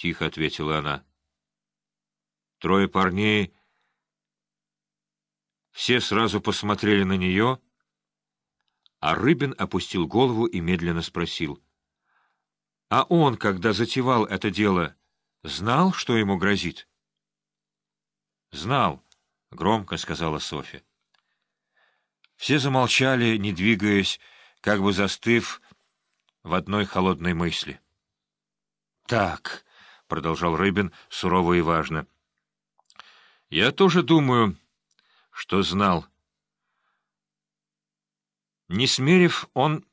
тихо ответила она. Трое парней... Все сразу посмотрели на нее, а Рыбин опустил голову и медленно спросил. — А он, когда затевал это дело, знал, что ему грозит? — Знал, — громко сказала Софья. Все замолчали, не двигаясь, как бы застыв в одной холодной мысли. — Так, — продолжал Рыбин сурово и важно, — я тоже думаю, что знал. Не смерив, он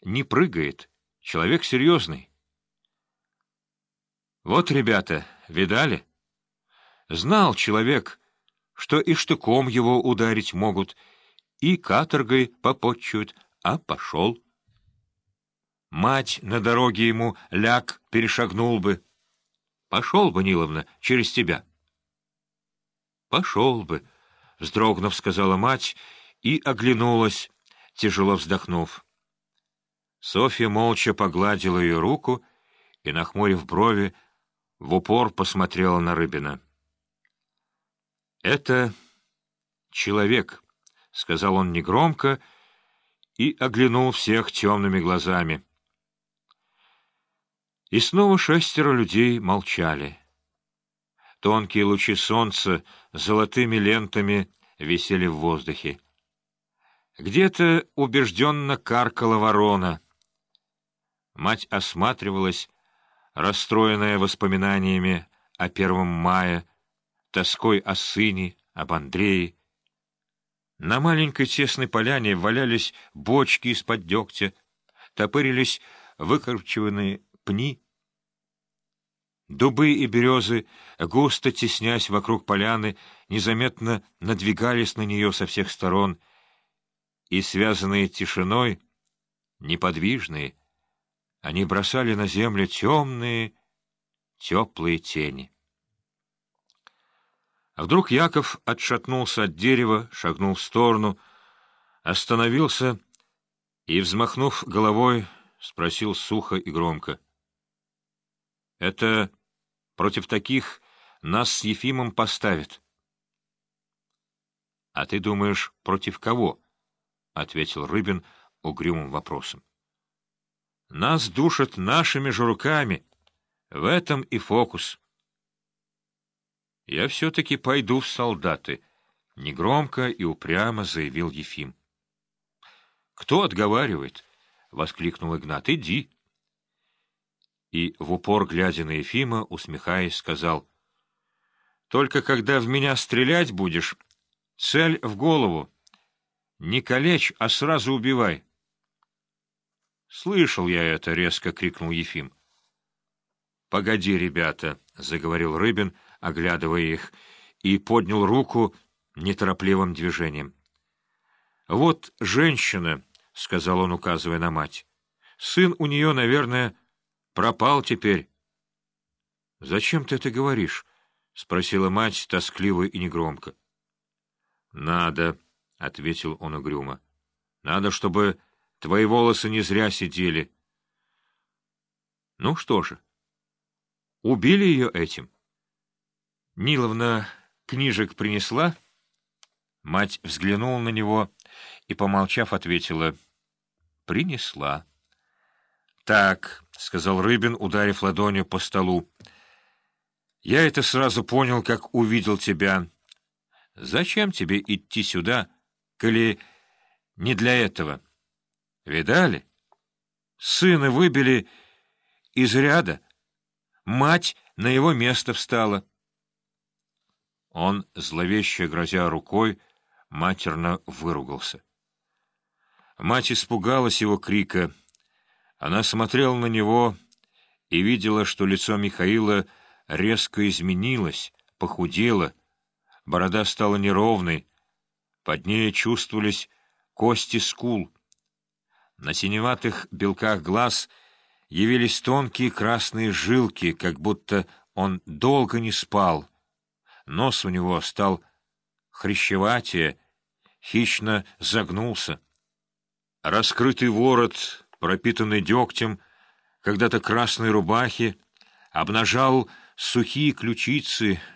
не прыгает, человек серьезный. Вот, ребята, видали? Знал человек, что и штыком его ударить могут, и каторгой попотчуют, а пошел. Мать на дороге ему ляг перешагнул бы. Пошел бы, Ниловна, через тебя. Пошел бы, — вздрогнув, сказала мать и оглянулась, тяжело вздохнув. Софья молча погладила ее руку и, нахмурив брови, в упор посмотрела на Рыбина. «Это человек», — сказал он негромко и оглянул всех темными глазами. И снова шестеро людей молчали. Тонкие лучи солнца золотыми лентами висели в воздухе. Где-то убежденно каркала ворона. Мать осматривалась, расстроенная воспоминаниями о первом мая, тоской о сыне, об Андрее. На маленькой тесной поляне валялись бочки из-под дегтя, топырились выкорчеванные пни. Дубы и березы, густо теснясь вокруг поляны, незаметно надвигались на нее со всех сторон, и, связанные тишиной, неподвижные, они бросали на землю темные, теплые тени. А вдруг Яков отшатнулся от дерева, шагнул в сторону, остановился и, взмахнув головой, спросил сухо и громко. — Это против таких нас с Ефимом поставят? — А ты думаешь, против кого? — ответил Рыбин угрюмым вопросом. — Нас душат нашими же руками. В этом и фокус. — «Я все-таки пойду в солдаты», — негромко и упрямо заявил Ефим. «Кто отговаривает?» — воскликнул Игнат. «Иди». И в упор, глядя на Ефима, усмехаясь, сказал, «Только когда в меня стрелять будешь, цель в голову. Не калечь, а сразу убивай». «Слышал я это», — резко крикнул Ефим. «Погоди, ребята», — заговорил Рыбин, — оглядывая их, и поднял руку неторопливым движением. — Вот женщина, — сказал он, указывая на мать. — Сын у нее, наверное, пропал теперь. — Зачем ты это говоришь? — спросила мать тоскливо и негромко. — Надо, — ответил он угрюмо. — Надо, чтобы твои волосы не зря сидели. — Ну что же, убили ее этим? — Ниловна книжек принесла? Мать взглянула на него и, помолчав, ответила. — Принесла. — Так, — сказал Рыбин, ударив ладонью по столу. — Я это сразу понял, как увидел тебя. Зачем тебе идти сюда, коли не для этого? Видали? Сына выбили из ряда. Мать на его место встала. — он, зловеще грозя рукой, матерно выругался. Мать испугалась его крика. Она смотрела на него и видела, что лицо Михаила резко изменилось, похудело, борода стала неровной, под ней чувствовались кости скул. На синеватых белках глаз явились тонкие красные жилки, как будто он долго не спал — Нос у него стал хрящеватее, хищно загнулся. Раскрытый ворот, пропитанный дегтем, когда-то красной рубахи, обнажал сухие ключицы,